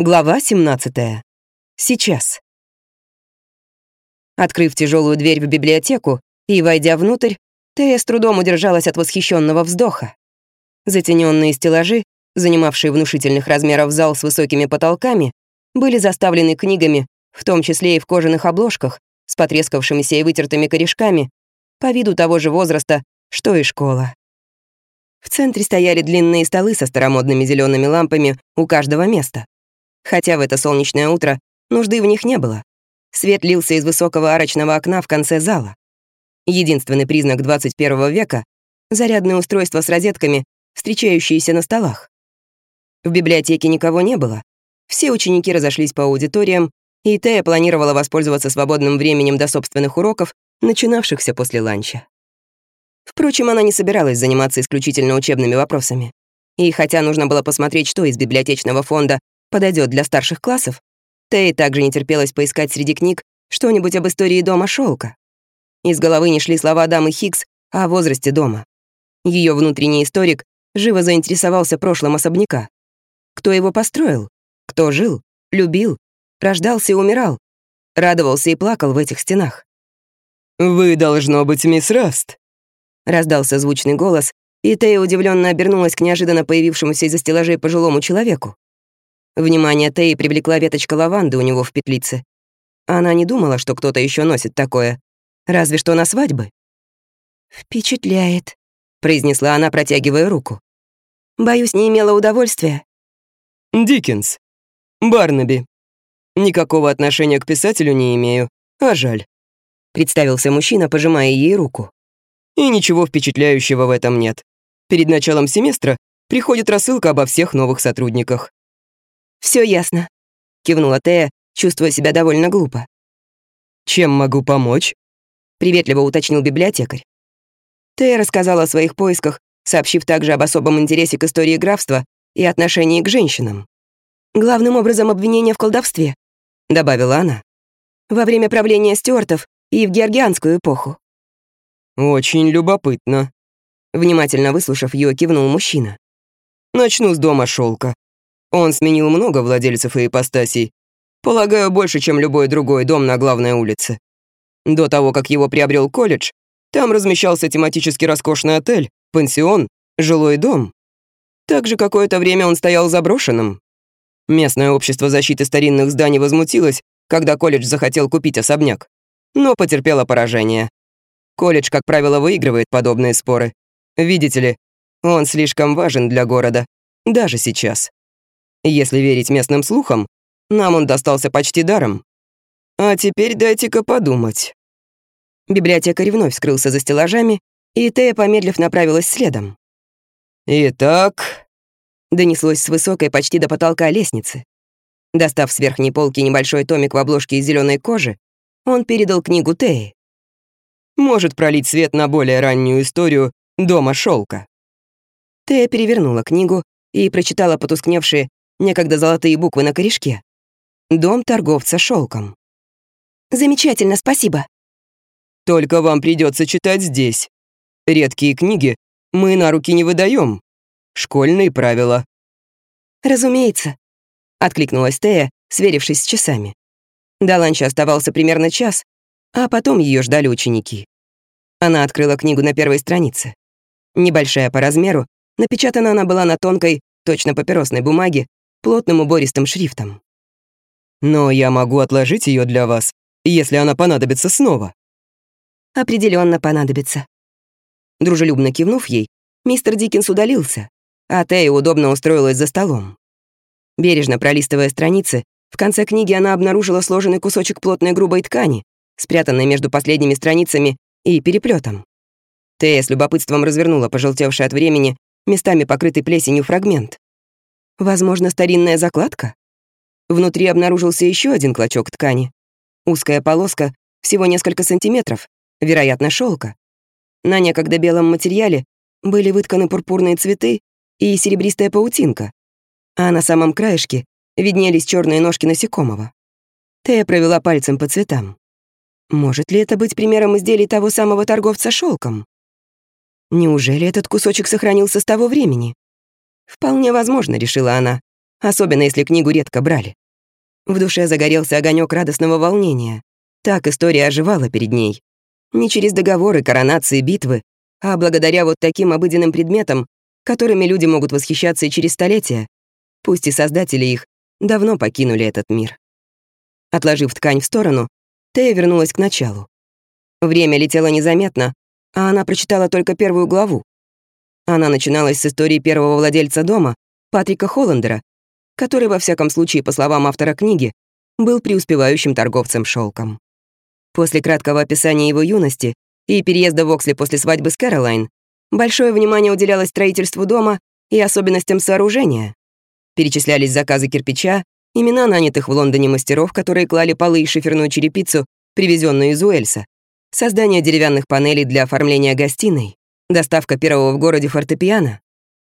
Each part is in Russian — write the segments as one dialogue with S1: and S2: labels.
S1: Глава 17. Сейчас. Открыв тяжелую дверь в библиотеку и войдя внутрь, Тея с трудом удержалась от восхищенного вздоха. Затененные стеллажи, занимавшие внушительных размеров зал с высокими потолками, были заставлены книгами, в том числе и в кожаных обложках, с потрескавшимися и вытертыми корешками, по виду того же возраста, что и школа. В центре стояли длинные столы со старомодными зелеными лампами у каждого места. Хотя в это солнечное утро нужды в них не было. Свет лился из высокого арочного окна в конце зала. Единственный признак 21 века — зарядное устройство с розетками, встречающиеся на столах. В библиотеке никого не было. Все ученики разошлись по аудиториям, и Тея планировала воспользоваться свободным временем до собственных уроков, начинавшихся после ланча. Впрочем, она не собиралась заниматься исключительно учебными вопросами. И хотя нужно было посмотреть, что из библиотечного фонда подойдет для старших классов, Тей также не терпелось поискать среди книг что-нибудь об истории дома шелка. Из головы не шли слова дамы Хикс о возрасте дома. Ее внутренний историк живо заинтересовался прошлым особняка. Кто его построил? Кто жил, любил, рождался и умирал, радовался и плакал в этих стенах?
S2: «Вы, должно быть, мисс Раст», — раздался звучный голос, и Тея удивленно обернулась к неожиданно появившемуся из-за стеллажей пожилому человеку. Внимание Теи привлекла веточка лаванды у него в петлице. Она не думала, что кто-то еще носит такое. Разве что на свадьбы.
S1: «Впечатляет», — произнесла она, протягивая руку. «Боюсь, не имела удовольствия».
S2: «Диккенс. Барнаби. Никакого отношения к писателю не имею, а жаль», — представился мужчина, пожимая ей руку. «И ничего впечатляющего в этом нет. Перед началом семестра приходит рассылка обо всех новых сотрудниках.
S1: Все ясно», — кивнула Тея, чувствуя себя довольно глупо.
S2: «Чем могу помочь?»
S1: — приветливо уточнил библиотекарь. Тея рассказала о своих поисках, сообщив также об особом интересе к истории графства и отношении к женщинам. «Главным образом обвинение в колдовстве», — добавила она, «во время правления стюартов и в георгианскую эпоху».
S2: «Очень любопытно», — внимательно выслушав ее, кивнул мужчина. «Начну с дома шелка. Он сменил много владельцев и ипостасей. Полагаю, больше, чем любой другой дом на главной улице. До того, как его приобрел колледж, там размещался тематически роскошный отель, пансион, жилой дом. Также какое-то время он стоял заброшенным. Местное общество защиты старинных зданий возмутилось, когда колледж захотел купить особняк, но потерпело поражение. Колледж, как правило, выигрывает подобные споры. Видите ли, он слишком важен для города, даже сейчас. Если верить местным слухам, нам он достался почти даром. А теперь дайте-ка подумать».
S1: Библиотекарь вновь скрылся за стеллажами, и Тея, помедлив, направилась следом.
S2: «Итак...»
S1: — донеслось с высокой почти до потолка лестницы. Достав с верхней полки небольшой томик в обложке из зеленой кожи, он передал книгу Теи.
S2: «Может пролить свет на более раннюю историю Дома шелка.
S1: Тея перевернула книгу и прочитала потускневшие некогда золотые буквы на корешке. Дом торговца шелком. Замечательно, спасибо.
S2: Только вам придется читать здесь. Редкие книги мы на руки не выдаем. Школьные правила.
S1: Разумеется, откликнулась Тея, сверившись с часами. До ланча оставался примерно час, а потом ее ждали ученики. Она открыла книгу на первой странице. Небольшая по размеру, напечатана она была на тонкой, точно папиросной бумаге плотным убористым шрифтом.
S2: «Но я могу отложить ее для вас, если она понадобится снова».
S1: Определенно понадобится». Дружелюбно кивнув ей, мистер Диккенс удалился, а Тея удобно устроилась за столом. Бережно пролистывая страницы, в конце книги она обнаружила сложенный кусочек плотной грубой ткани, спрятанный между последними страницами и переплетом. Тея с любопытством развернула пожелтевший от времени, местами покрытый плесенью фрагмент. Возможно, старинная закладка? Внутри обнаружился еще один клочок ткани. Узкая полоска, всего несколько сантиметров, вероятно, шелка. На некогда белом материале были вытканы пурпурные цветы и серебристая паутинка, а на самом краешке виднелись черные ножки насекомого. Тея провела пальцем по цветам. Может ли это быть примером изделий того самого торговца шелком? Неужели этот кусочек сохранился с того времени? «Вполне возможно», — решила она. особенно если книгу редко брали. В душе загорелся огонек радостного волнения. Так история оживала перед ней. Не через договоры, коронации, битвы, а благодаря вот таким обыденным предметам, которыми люди могут восхищаться и через столетия, пусть и создатели их давно покинули этот мир. Отложив ткань в сторону, Тея вернулась к началу. Время летело незаметно, а она прочитала только первую главу. Она начиналась с истории первого владельца дома, Патрика Холландера, который, во всяком случае, по словам автора книги, был преуспевающим торговцем шелком. После краткого описания его юности и переезда в Оксли после свадьбы с Кэролайн, большое внимание уделялось строительству дома и особенностям сооружения. Перечислялись заказы кирпича, имена нанятых в Лондоне мастеров, которые клали полы и шиферную черепицу, привезенную из Уэльса, создание деревянных панелей для оформления гостиной, доставка первого в городе фортепиано.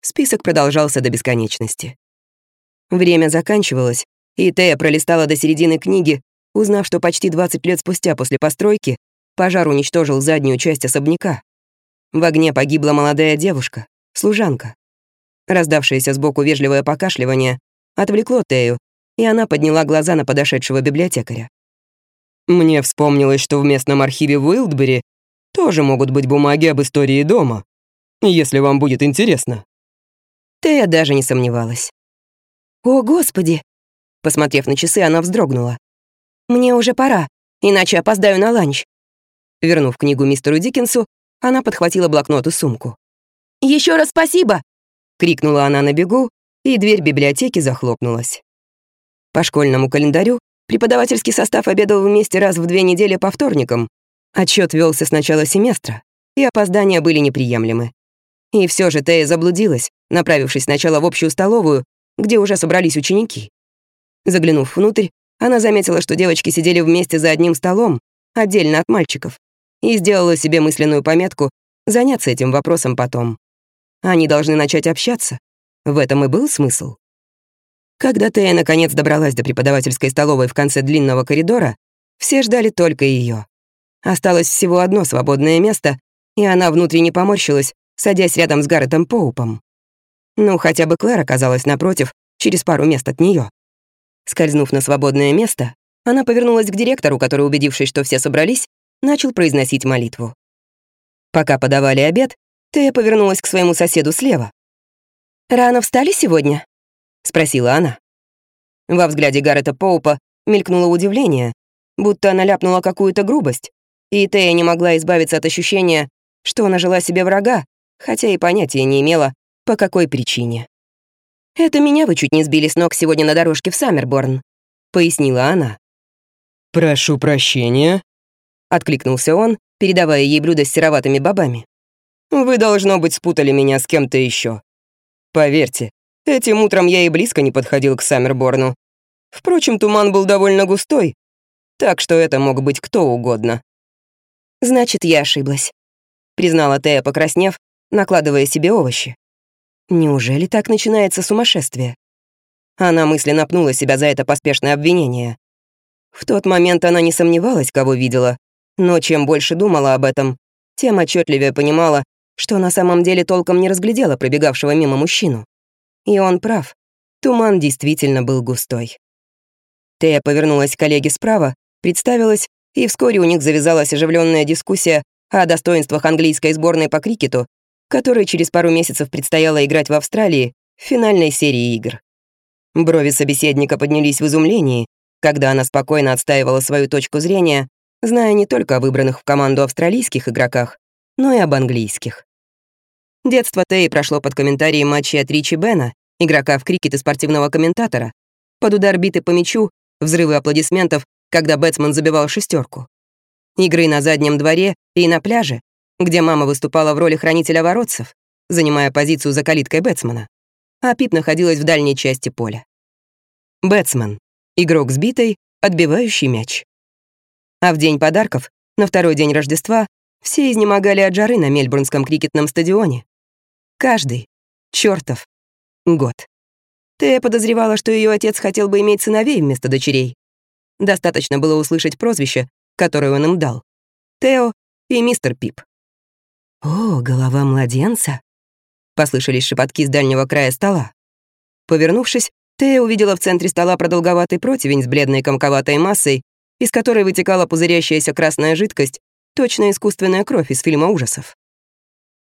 S1: Список продолжался до бесконечности. Время заканчивалось, и Тея пролистала до середины книги, узнав, что почти 20 лет спустя после постройки пожар уничтожил заднюю часть особняка. В огне погибла молодая девушка, служанка. Раздавшееся сбоку вежливое покашливание отвлекло Тею, и она подняла глаза на подошедшего библиотекаря.
S2: Мне вспомнилось, что в местном архиве в Уилдбери тоже могут быть бумаги об истории дома, если вам будет интересно.
S1: Тея даже не сомневалась. «О, Господи!» Посмотрев на часы, она вздрогнула. «Мне уже пора, иначе опоздаю на ланч». Вернув книгу мистеру Диккенсу, она подхватила блокнот и сумку. Еще раз спасибо!» — крикнула она на бегу, и дверь библиотеки захлопнулась. По школьному календарю Преподавательский состав обедал вместе раз в две недели по вторникам. Отчет велся с начала семестра, и опоздания были неприемлемы. И все же Тея заблудилась, направившись сначала в общую столовую, где уже собрались ученики. Заглянув внутрь, она заметила, что девочки сидели вместе за одним столом, отдельно от мальчиков, и сделала себе мысленную пометку заняться этим вопросом потом. Они должны начать общаться. В этом и был смысл. Когда Тея наконец добралась до преподавательской столовой в конце длинного коридора, все ждали только ее. Осталось всего одно свободное место, и она внутренне поморщилась, садясь рядом с Гарретом Поупом. Ну, хотя бы Клэр оказалась напротив, через пару мест от нее. Скользнув на свободное место, она повернулась к директору, который, убедившись, что все собрались, начал произносить молитву. Пока подавали обед, Тея повернулась к своему соседу слева. «Рано встали сегодня?» — спросила она. Во взгляде Гаррета Поупа мелькнуло удивление, будто она ляпнула какую-то грубость, и Тея не могла избавиться от ощущения, что она жила себе врага, хотя и понятия не имела, по какой причине. «Это меня вы чуть не сбили с ног сегодня на дорожке в Саммерборн», — пояснила она.
S2: «Прошу прощения», — откликнулся он, передавая ей блюдо с сероватыми бобами. «Вы, должно быть, спутали меня с кем-то еще. Поверьте, Этим утром я и близко не подходил к Саммерборну. Впрочем, туман был довольно густой, так что это мог быть кто угодно.
S1: «Значит, я ошиблась», — признала Тея, покраснев, накладывая себе овощи. «Неужели так начинается сумасшествие?» Она мысленно пнула себя за это поспешное обвинение. В тот момент она не сомневалась, кого видела, но чем больше думала об этом, тем отчетливее понимала, что на самом деле толком не разглядела пробегавшего мимо мужчину. И он прав. Туман действительно был густой. Тея повернулась к коллеге справа, представилась, и вскоре у них завязалась оживленная дискуссия о достоинствах английской сборной по крикету, которой через пару месяцев предстояло играть в Австралии в финальной серии игр. Брови собеседника поднялись в изумлении, когда она спокойно отстаивала свою точку зрения, зная не только о выбранных в команду австралийских игроках, но и об английских. Детство Теи прошло под комментарием матчей от Ричи Бена, игрока в крикет и спортивного комментатора, под удар биты по мячу, взрывы аплодисментов, когда бэтсмен забивал шестерку. Игры на заднем дворе и на пляже, где мама выступала в роли хранителя воротцев, занимая позицию за калиткой бэтсмена, а Пип находилась в дальней части поля. Бэтсмен — игрок с битой, отбивающий мяч. А в день подарков, на второй день Рождества, все изнемогали от жары на Мельбурнском крикетном стадионе, Каждый. чертов Год. Тея подозревала, что ее отец хотел бы иметь сыновей вместо дочерей. Достаточно было услышать прозвище, которое он им дал. Тео и мистер Пип. «О, голова младенца!» — послышались шепотки с дальнего края стола. Повернувшись, Тея увидела в центре стола продолговатый противень с бледной комковатой массой, из которой вытекала пузырящаяся красная жидкость, точно искусственная кровь из фильма ужасов.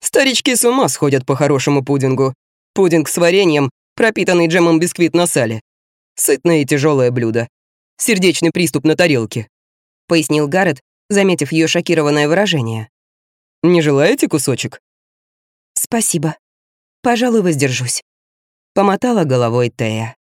S2: «Старички с ума сходят по хорошему пудингу. Пудинг с вареньем, пропитанный джемом бисквит на сале. Сытное и тяжелое блюдо. Сердечный приступ на тарелке», —
S1: пояснил Гаррет, заметив ее шокированное выражение.
S2: «Не желаете кусочек?»
S1: «Спасибо. Пожалуй, воздержусь», — помотала головой Тея.